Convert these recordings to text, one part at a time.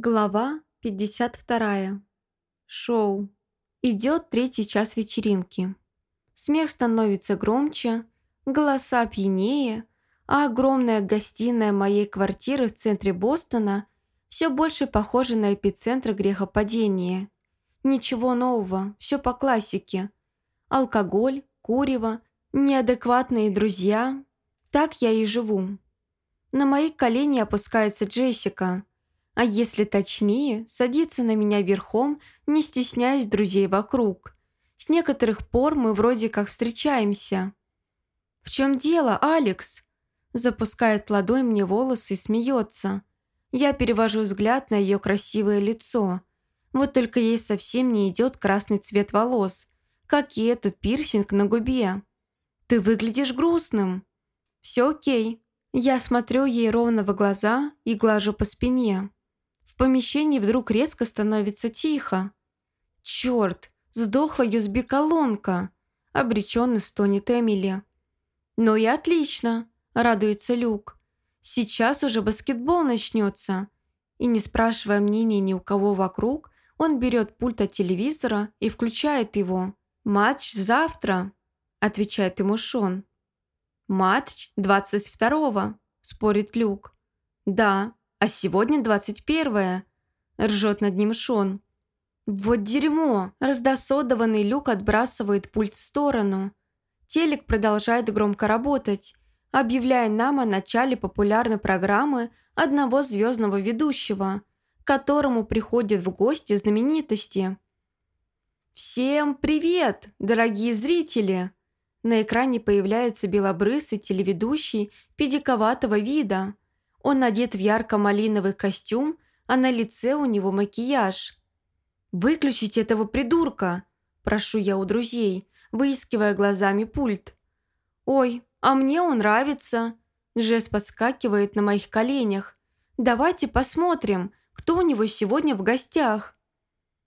Глава 52. Шоу. Идет третий час вечеринки. Смех становится громче, голоса пьянее, а огромная гостиная моей квартиры в центре Бостона все больше похожа на эпицентр грехопадения. Ничего нового, все по классике. Алкоголь, курево, неадекватные друзья. Так я и живу. На мои колени опускается Джессика – а если точнее, садится на меня верхом, не стесняясь друзей вокруг. С некоторых пор мы вроде как встречаемся. «В чем дело, Алекс?» Запускает ладонь мне волосы и смеется. Я перевожу взгляд на ее красивое лицо. Вот только ей совсем не идет красный цвет волос, как и этот пирсинг на губе. «Ты выглядишь грустным». «Все окей». Я смотрю ей ровно в глаза и глажу по спине. В помещении вдруг резко становится тихо. «Черт, сдохла юзби-колонка!» – обреченно стонет Эмили. «Ну и отлично!» – радуется Люк. «Сейчас уже баскетбол начнется!» И не спрашивая мнения ни у кого вокруг, он берет пульт от телевизора и включает его. «Матч завтра!» – отвечает ему Шон. «Матч 22-го!» – спорит Люк. «Да, а сегодня двадцать первое. Ржет над ним Шон. Вот дерьмо. Раздосодованный Люк отбрасывает пульт в сторону. Телек продолжает громко работать, объявляя нам о начале популярной программы одного звездного ведущего, которому приходят в гости знаменитости. «Всем привет, дорогие зрители!» На экране появляется белобрысый телеведущий педиковатого вида – он одет в ярко-малиновый костюм, а на лице у него макияж. «Выключите этого придурка!» – прошу я у друзей, выискивая глазами пульт. «Ой, а мне он нравится!» Жест подскакивает на моих коленях. «Давайте посмотрим, кто у него сегодня в гостях!»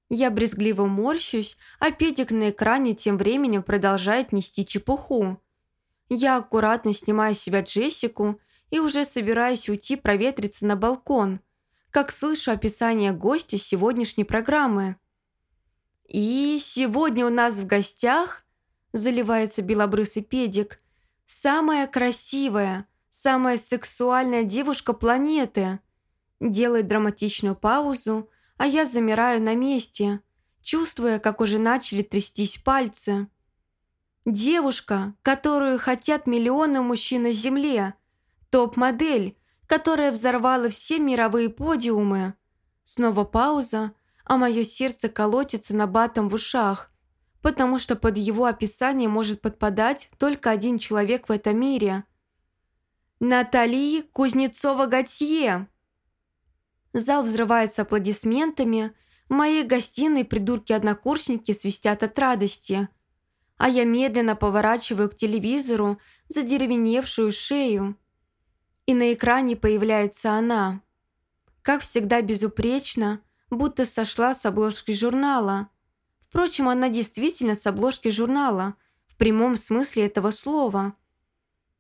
Я брезгливо морщусь, а педик на экране тем временем продолжает нести чепуху. Я аккуратно снимаю с себя Джессику и уже собираюсь уйти проветриться на балкон, как слышу описание гостя сегодняшней программы. «И сегодня у нас в гостях», – заливается белобрысый педик, «самая красивая, самая сексуальная девушка планеты». Делает драматичную паузу, а я замираю на месте, чувствуя, как уже начали трястись пальцы. Девушка, которую хотят миллионы мужчин на Земле – Топ-модель, которая взорвала все мировые подиумы. Снова пауза, а мое сердце колотится на батом в ушах, потому что под его описание может подпадать только один человек в этом мире. Натали Кузнецова-Готье. Зал взрывается аплодисментами, в моей гостиной придурки-однокурсники свистят от радости, а я медленно поворачиваю к телевизору задеревеневшую шею и на экране появляется она. Как всегда безупречно, будто сошла с обложки журнала. Впрочем, она действительно с обложки журнала, в прямом смысле этого слова.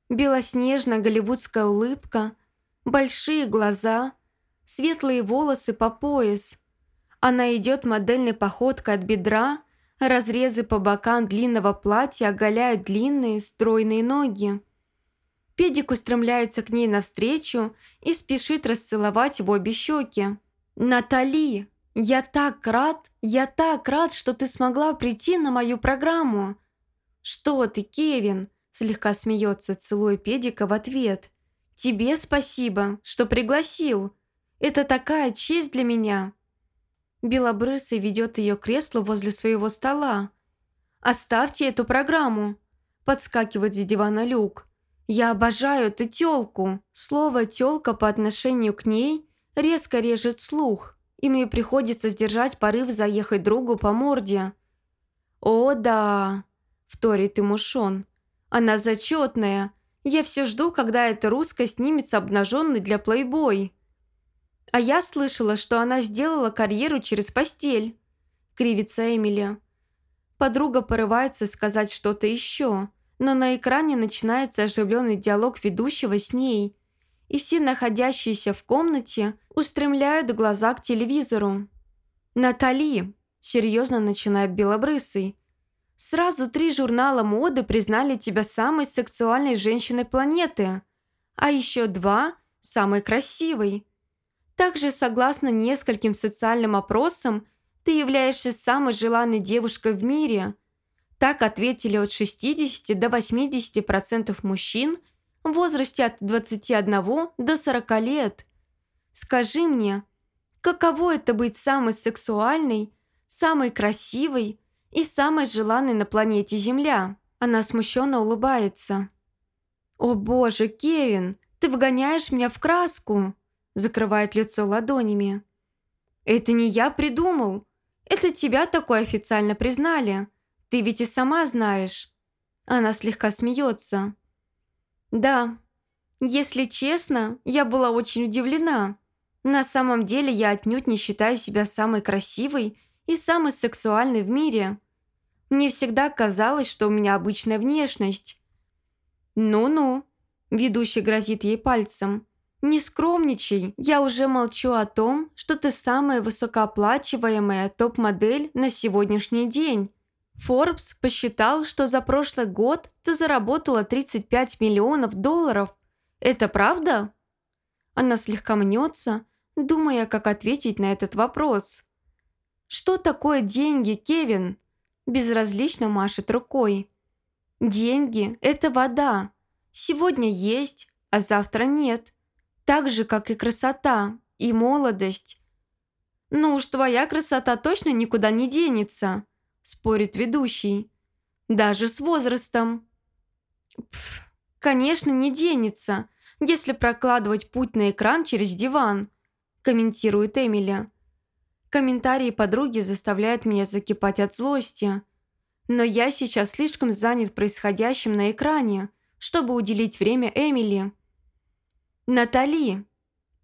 Белоснежная голливудская улыбка, большие глаза, светлые волосы по пояс. Она идет модельной походкой от бедра, разрезы по бокам длинного платья оголяют длинные стройные ноги. Педик устремляется к ней навстречу и спешит расцеловать в обе щеки. «Натали, я так рад, я так рад, что ты смогла прийти на мою программу!» «Что ты, Кевин?» – слегка смеется, целуя Педика в ответ. «Тебе спасибо, что пригласил. Это такая честь для меня!» Белобрысый ведет ее к креслу возле своего стола. «Оставьте эту программу!» – подскакивает с дивана Люк. «Я обожаю эту тёлку!» Слово «тёлка» по отношению к ней резко режет слух, и мне приходится сдержать порыв заехать другу по морде. «О, да!» – вторит ему Шон. «Она зачетная. Я все жду, когда эта русская снимется обнаженной для плейбой». «А я слышала, что она сделала карьеру через постель», – кривится Эмили. Подруга порывается сказать что-то еще – но на экране начинается оживленный диалог ведущего с ней, и все находящиеся в комнате устремляют глаза к телевизору. «Натали!» – серьезно начинает Белобрысый. «Сразу три журнала моды признали тебя самой сексуальной женщиной планеты, а еще два – самой красивой. Также, согласно нескольким социальным опросам, ты являешься самой желанной девушкой в мире. Так ответили от 60 до 80% мужчин в возрасте от 21 до 40 лет. Скажи мне, каково это быть самой сексуальной, самой красивой и самой желанной на планете Земля? Она смущенно улыбается. «О боже, Кевин, ты вгоняешь меня в краску!» Закрывает лицо ладонями. «Это не я придумал. Это тебя такое официально признали. Ты ведь и сама знаешь». Она слегка смеется. «Да, если честно, я была очень удивлена. На самом деле я отнюдь не считаю себя самой красивой и самой сексуальной в мире. Мне всегда казалось, что у меня обычная внешность». «Ну-ну», – ведущий грозит ей пальцем. «Не скромничай, я уже молчу о том, что ты самая высокооплачиваемая топ-модель на сегодняшний день. Forbes посчитал, что за прошлый год ты заработала 35 миллионов долларов. Это правда?» Она слегка мнется, думая, как ответить на этот вопрос. «Что такое деньги, Кевин?» Безразлично машет рукой. «Деньги – это вода. Сегодня есть, а завтра нет так же, как и красота, и молодость. «Ну уж твоя красота точно никуда не денется», – спорит ведущий. «Даже с возрастом». Пф, конечно, не денется, если прокладывать путь на экран через диван», – комментирует Эмили. Комментарии подруги заставляют меня закипать от злости. Но я сейчас слишком занят происходящим на экране, чтобы уделить время Эмили. «Натали!»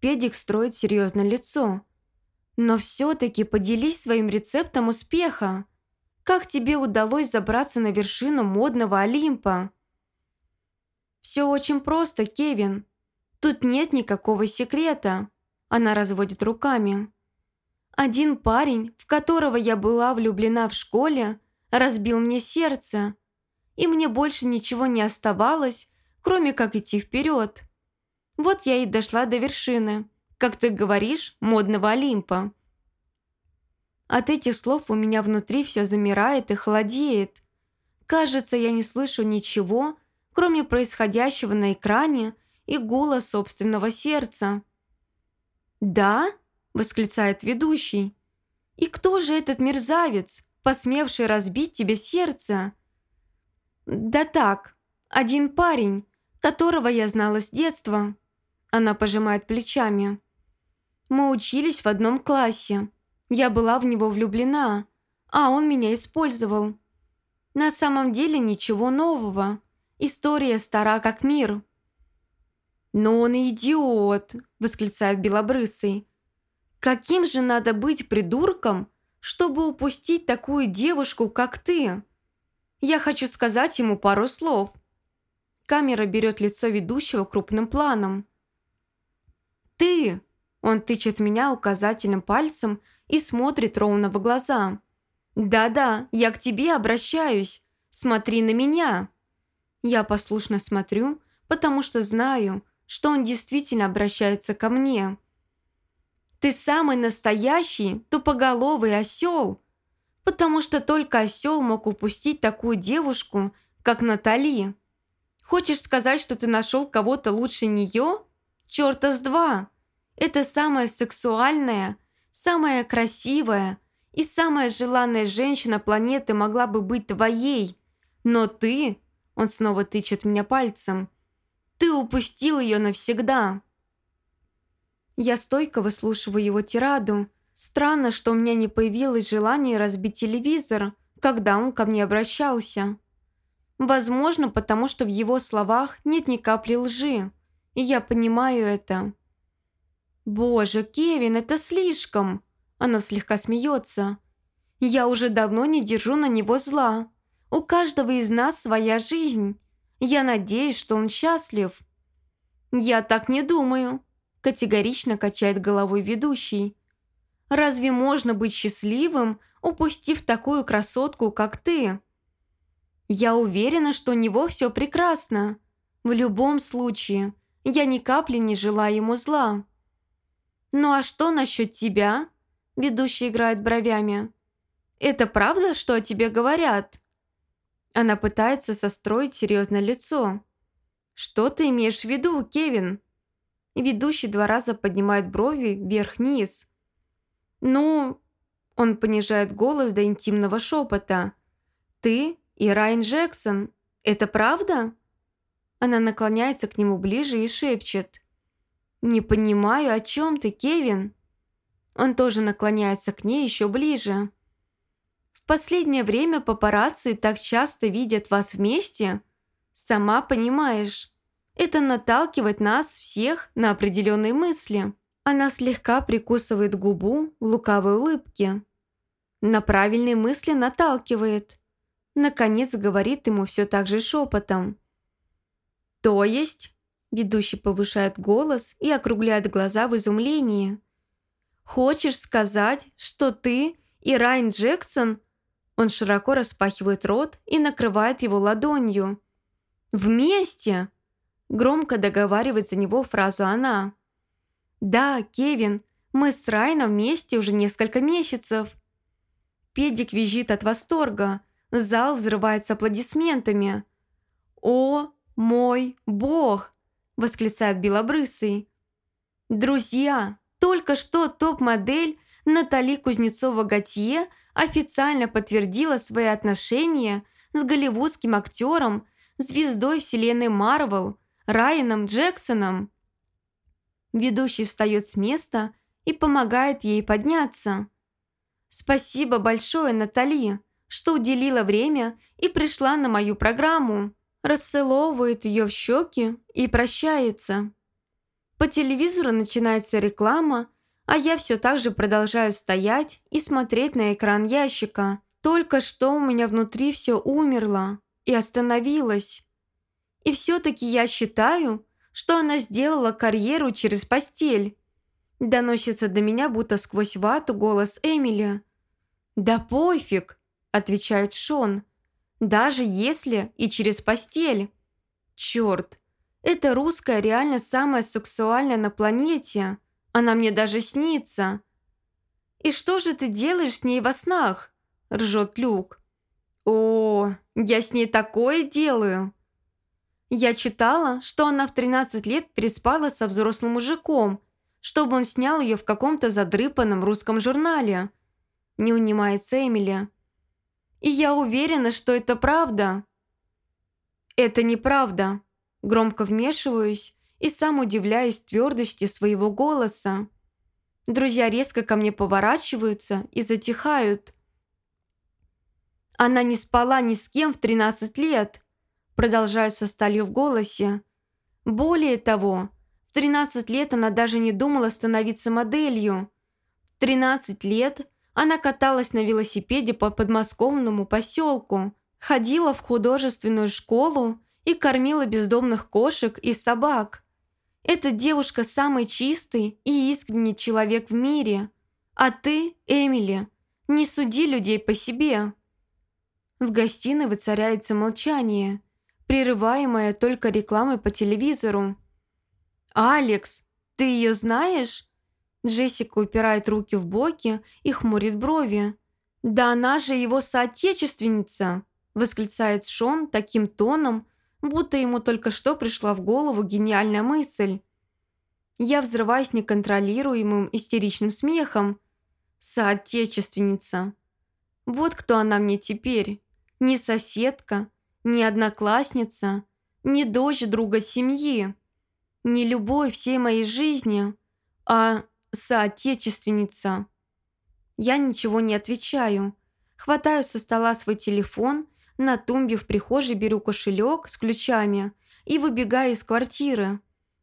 Педик строит серьезное лицо. «Но все-таки поделись своим рецептом успеха. Как тебе удалось забраться на вершину модного Олимпа?» «Все очень просто, Кевин. Тут нет никакого секрета». Она разводит руками. «Один парень, в которого я была влюблена в школе, разбил мне сердце, и мне больше ничего не оставалось, кроме как идти вперед. Вот я и дошла до вершины, как ты говоришь, модного Олимпа. От этих слов у меня внутри все замирает и холодеет. Кажется, я не слышу ничего, кроме происходящего на экране и гула собственного сердца. «Да?» – восклицает ведущий. «И кто же этот мерзавец, посмевший разбить тебе сердце?» «Да так, один парень, которого я знала с детства». Она пожимает плечами. Мы учились в одном классе. Я была в него влюблена, а он меня использовал. На самом деле ничего нового. История стара как мир. «Но он идиот!» – восклицает Белобрысый. «Каким же надо быть придурком, чтобы упустить такую девушку, как ты? Я хочу сказать ему пару слов». Камера берет лицо ведущего крупным планом. «Ты!» Он тычет меня указательным пальцем и смотрит ровно в глаза. «Да-да, я к тебе обращаюсь. Смотри на меня!» Я послушно смотрю, потому что знаю, что он действительно обращается ко мне. «Ты самый настоящий тупоголовый осел!» потому что только осел мог упустить такую девушку, как Натали. Хочешь сказать, что ты нашел кого-то лучше нее? Чёрта с два! Это самая сексуальная, самая красивая и самая желанная женщина планеты могла бы быть твоей. Но ты, он снова тычет меня пальцем, ты упустил ее навсегда. Я стойко выслушиваю его тираду. Странно, что у меня не появилось желания разбить телевизор, когда он ко мне обращался. Возможно, потому что в его словах нет ни капли лжи и я понимаю это. «Боже, Кевин, это слишком!» Она слегка смеется. «Я уже давно не держу на него зла. У каждого из нас своя жизнь. Я надеюсь, что он счастлив». «Я так не думаю», – категорично качает головой ведущий. «Разве можно быть счастливым, упустив такую красотку, как ты?» «Я уверена, что у него все прекрасно. В любом случае, я ни капли не желаю ему зла». «Ну а что насчет тебя?» – ведущий играет бровями. «Это правда, что о тебе говорят?» Она пытается состроить серьезное лицо. «Что ты имеешь в виду, Кевин?» Ведущий два раза поднимает брови вверх-вниз. «Ну...» Он понижает голос до интимного шепота. «Ты и Райан Джексон. Это правда?» Она наклоняется к нему ближе и шепчет. «Не понимаю, о чем ты, Кевин?» Он тоже наклоняется к ней еще ближе. «В последнее время папарацци так часто видят вас вместе», Сама понимаешь, это наталкивает нас всех на определенные мысли. Она слегка прикусывает губу в лукавой улыбке. На правильные мысли наталкивает. Наконец говорит ему все так же шепотом. «То есть?» Ведущий повышает голос и округляет глаза в изумлении. «Хочешь сказать, что ты и Райан Джексон...» Он широко распахивает рот и накрывает его ладонью. «Вместе!» Громко договаривает за него фразу она. «Да, Кевин, мы с Райном вместе уже несколько месяцев». Педик визжит от восторга. Зал взрывается аплодисментами. «О, мой бог!» – восклицает Белобрысый. «Друзья, только что топ-модель Натали Кузнецова-Готье официально подтвердила свои отношения с голливудским актером звездой вселенной Марвел, Райаном Джексоном. Ведущий встает с места и помогает ей подняться. «Спасибо большое, Натали, что уделила время и пришла на мою программу». Расцеловывает ее в щеки и прощается. По телевизору начинается реклама, а я все так же продолжаю стоять и смотреть на экран ящика. Только что у меня внутри все умерло и остановилась. И все-таки я считаю, что она сделала карьеру через постель. Доносится до меня, будто сквозь вату, голос Эмили. «Да пофиг», – отвечает Шон. «Даже если и через постель». Черт, эта русская реально самая сексуальная на планете. Она мне даже снится. «И что же ты делаешь с ней во снах?» – ржет Люк. «О, я с ней такое делаю!» Я читала, что она в 13 лет переспала со взрослым мужиком, чтобы он снял ее в каком-то задрыпанном русском журнале. Не унимается Эмили. И я уверена, что это правда. Это неправда. Громко вмешиваюсь и сам удивляюсь твердости своего голоса. Друзья резко ко мне поворачиваются и затихают. Она не спала ни с кем в 13 лет. Продолжаю со сталью в голосе. Более того, в 13 лет она даже не думала становиться моделью. В 13 лет она каталась на велосипеде по подмосковному поселку, ходила в художественную школу и кормила бездомных кошек и собак. Эта девушка самый чистый и искренний человек в мире. А ты, Эмили, не суди людей по себе. В гостиной воцаряется молчание, прерываемое только рекламой по телевизору. «Алекс, ты ее знаешь?» Джессика упирает руки в боки и хмурит брови. «Да она же его соотечественница!» восклицает Шон таким тоном, будто ему только что пришла в голову гениальная мысль. Я взрываюсь неконтролируемым истеричным смехом. «Соотечественница!» Вот кто она мне теперь ни соседка, ни одноклассница, ни дочь друга семьи, не любовь всей моей жизни, а соотечественница. Я ничего не отвечаю. Хватаю со стола свой телефон, на тумбе в прихожей беру кошелек с ключами и выбегаю из квартиры,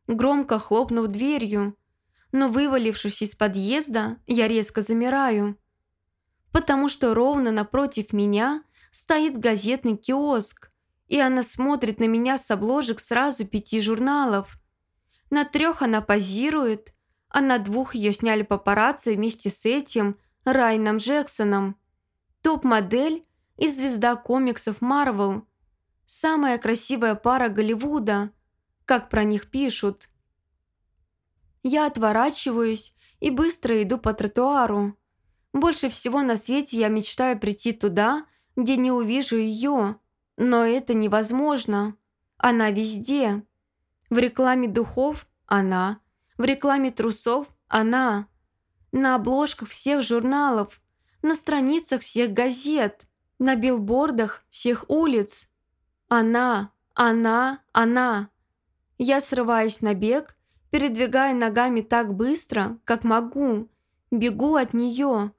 громко хлопнув дверью. Но вывалившись из подъезда, я резко замираю, потому что ровно напротив меня – стоит газетный киоск, и она смотрит на меня с обложек сразу пяти журналов. На трех она позирует, а на двух ее сняли папарацци вместе с этим Райном Джексоном. Топ-модель и звезда комиксов Марвел. Самая красивая пара Голливуда, как про них пишут. Я отворачиваюсь и быстро иду по тротуару. Больше всего на свете я мечтаю прийти туда, где не увижу ее, но это невозможно. Она везде. В рекламе духов – она. В рекламе трусов – она. На обложках всех журналов, на страницах всех газет, на билбордах всех улиц. Она, она, она. Я срываюсь на бег, передвигая ногами так быстро, как могу. Бегу от нее,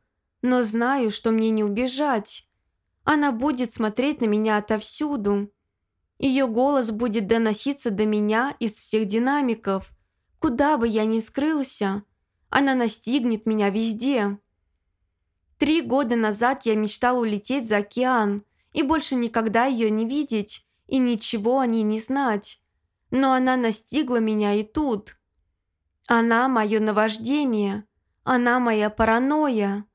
но знаю, что мне не убежать. Она будет смотреть на меня отовсюду. Ее голос будет доноситься до меня из всех динамиков. Куда бы я ни скрылся, она настигнет меня везде. Три года назад я мечтал улететь за океан и больше никогда ее не видеть и ничего о ней не знать. Но она настигла меня и тут. Она мое наваждение, она моя паранойя.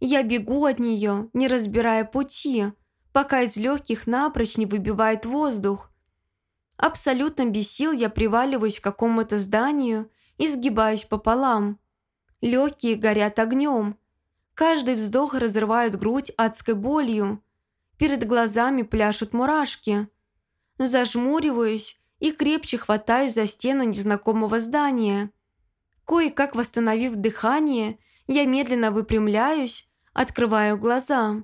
Я бегу от нее, не разбирая пути, пока из легких напрочь не выбивает воздух. Абсолютно без сил я приваливаюсь к какому-то зданию и сгибаюсь пополам. Легкие горят огнем. Каждый вздох разрывает грудь адской болью. Перед глазами пляшут мурашки. Зажмуриваюсь и крепче хватаюсь за стену незнакомого здания. Кое-как восстановив дыхание, я медленно выпрямляюсь, открываю глаза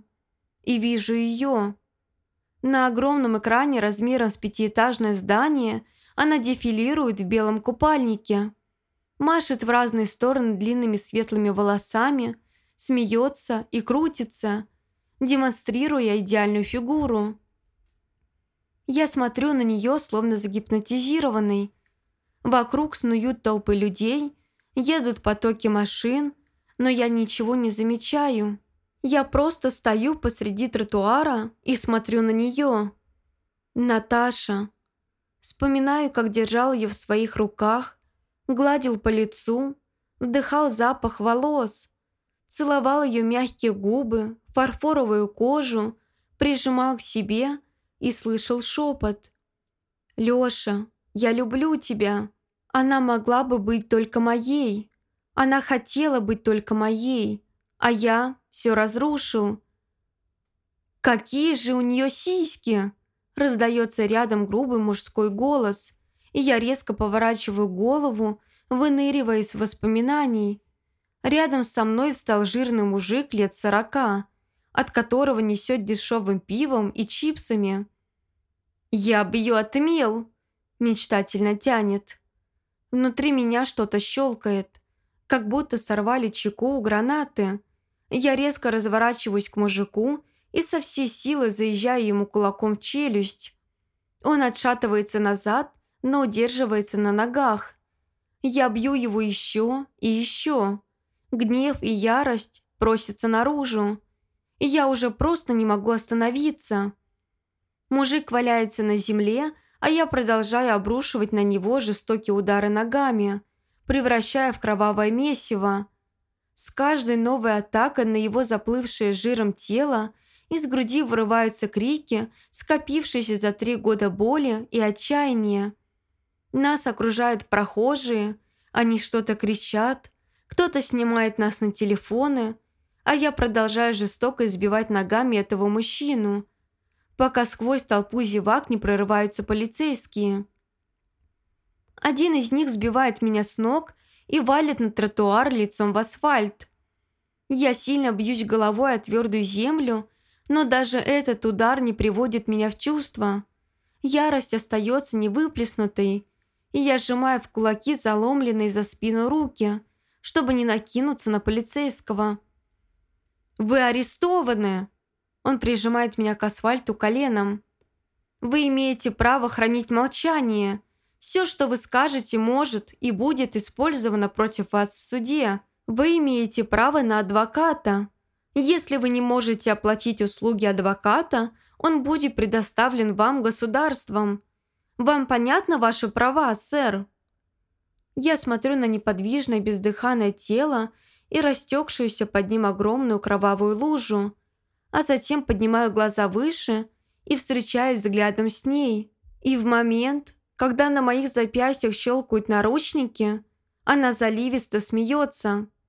и вижу ее. На огромном экране размером с пятиэтажное здание она дефилирует в белом купальнике. Машет в разные стороны длинными светлыми волосами, смеется и крутится, демонстрируя идеальную фигуру. Я смотрю на нее, словно загипнотизированный. Вокруг снуют толпы людей, едут потоки машин, но я ничего не замечаю. Я просто стою посреди тротуара и смотрю на нее. Наташа. Вспоминаю, как держал ее в своих руках, гладил по лицу, вдыхал запах волос, целовал ее мягкие губы, фарфоровую кожу, прижимал к себе и слышал шепот. «Леша, я люблю тебя. Она могла бы быть только моей». Она хотела быть только моей, а я все разрушил. «Какие же у нее сиськи!» Раздается рядом грубый мужской голос, и я резко поворачиваю голову, выныривая из воспоминаний. Рядом со мной встал жирный мужик лет сорока, от которого несет дешевым пивом и чипсами. «Я бы ее отымел!» – мечтательно тянет. Внутри меня что-то щелкает как будто сорвали чеку у гранаты. Я резко разворачиваюсь к мужику и со всей силы заезжаю ему кулаком в челюсть. Он отшатывается назад, но удерживается на ногах. Я бью его еще и еще. Гнев и ярость просятся наружу. И я уже просто не могу остановиться. Мужик валяется на земле, а я продолжаю обрушивать на него жестокие удары ногами – превращая в кровавое месиво. С каждой новой атакой на его заплывшее жиром тело из груди вырываются крики, скопившиеся за три года боли и отчаяния. Нас окружают прохожие, они что-то кричат, кто-то снимает нас на телефоны, а я продолжаю жестоко избивать ногами этого мужчину, пока сквозь толпу зевак не прорываются полицейские. Один из них сбивает меня с ног и валит на тротуар лицом в асфальт. Я сильно бьюсь головой о твердую землю, но даже этот удар не приводит меня в чувство. Ярость остается невыплеснутой, и я сжимаю в кулаки заломленные за спину руки, чтобы не накинуться на полицейского. «Вы арестованы!» Он прижимает меня к асфальту коленом. «Вы имеете право хранить молчание!» Все, что вы скажете, может и будет использовано против вас в суде. Вы имеете право на адвоката. Если вы не можете оплатить услуги адвоката, он будет предоставлен вам государством. Вам понятно ваши права, сэр?» Я смотрю на неподвижное бездыханное тело и растекшуюся под ним огромную кровавую лужу, а затем поднимаю глаза выше и встречаюсь взглядом с ней. И в момент, когда на моих запястьях щелкают наручники, она заливисто смеется.